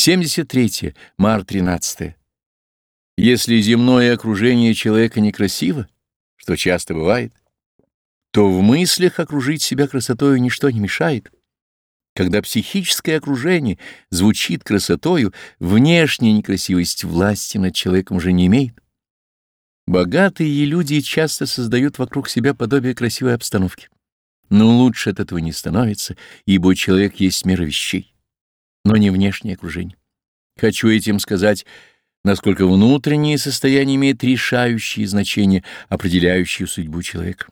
73. Март 13. Если земное окружение человека некрасиво, что часто бывает, то в мыслях окружить себя красотою ничто не мешает. Когда психическое окружение звучит красотою, внешняя некрасивость власти над человеком уже не имеет. Богатые люди часто создают вокруг себя подобие красивой обстановки. Но лучше от этого не становится, ибо человек есть мера вещей, но не внешнее окружение. Хочу этим сказать, насколько внутреннее состояние имеет решающее значение, определяющее судьбу человека.